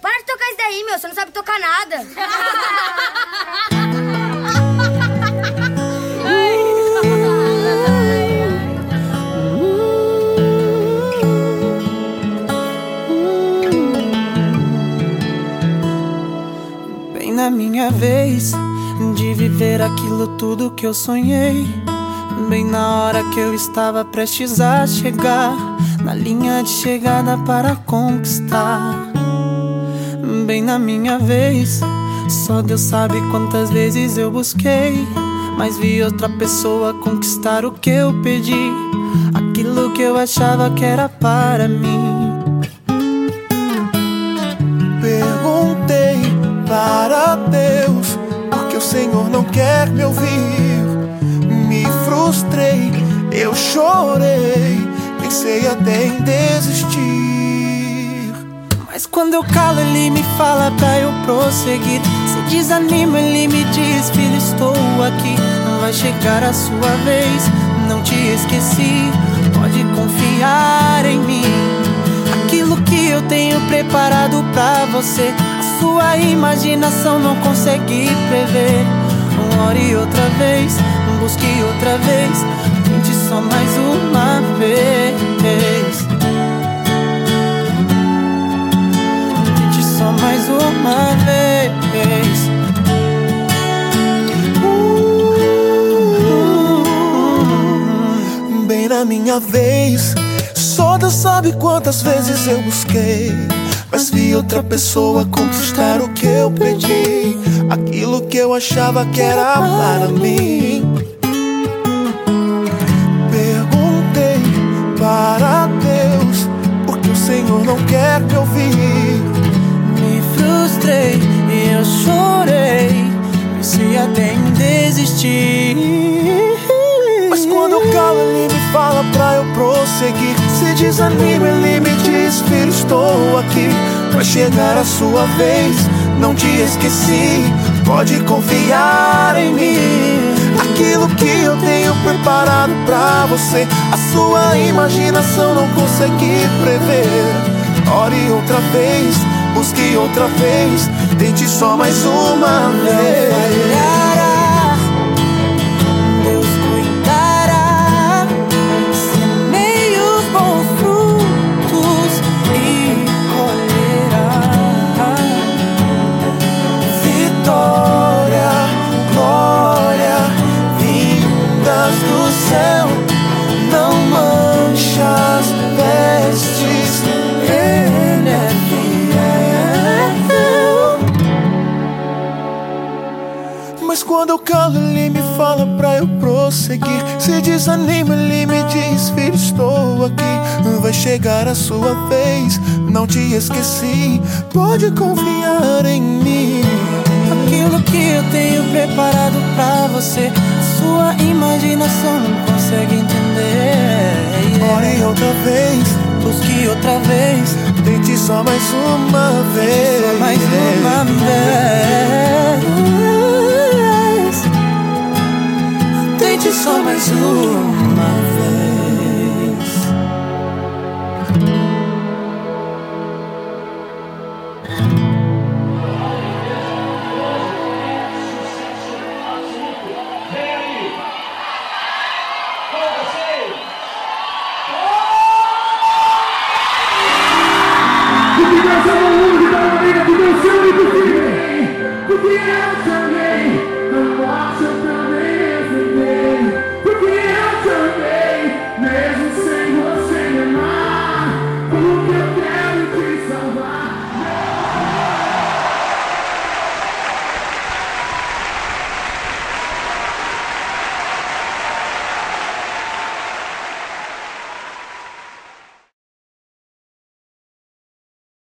Para de tocar isso daí, meu. Você não sabe tocar nada. vez de viver aquilo tudo que eu sonhei. Bem na hora que eu estava prestes a chegar na linha de chegada para conquistar. Bem na minha vez, só Deus sabe quantas vezes eu busquei. Mas vi outra pessoa conquistar o que eu pedi, aquilo que eu achava que era para mim. Perguntei para Deus porque o Senhor não quer me ouvir. Me frustrei, eu chorei, pensei até em desistir. Mas quando eu calo, ele me fala pra eu prosseguir. Se desanima, ele me diz: Filho, estou aqui. Vai chegar a sua vez, não te esqueci. Pode confiar em mim. Aquilo que eu tenho preparado pra você, sua imaginação não consegue prever. Ore outra vez, busque outra vez, tente só mais uma vez. Tente só mais uma vez. Bem na minha vez, só Deus sabe quantas vezes eu busquei. Mas vi outra pessoa conquistar o que eu pedi, aquilo que eu achava que era para mim. Perguntei para Deus, porque o Senhor não quer me ouvir. Me frustrei e eu chorei. Pensei até em desistir. Mas quando eu calo, ele me fala pra eu prosseguir. Se desanima, ele me diz: Filho, estou aqui. Vai chegar a sua vez, não te esqueci. Pode confiar em mim. Aquilo que eu tenho preparado pra você, a sua imaginação não consegue prever. Ore outra vez, busque outra vez, tente só mais uma vez. Mas quando eu calo, ele me fala pra eu prosseguir. Se desanima, ele me diz: Filho, estou aqui. Vai chegar a sua vez, não te esqueci. Pode confiar em mim. Aquilo que eu tenho preparado pra você, sua imaginação não consegue entender. Ore outra vez, Busque outra vez, tente só mais uma vez. só mais uma vez. Tente só mais uma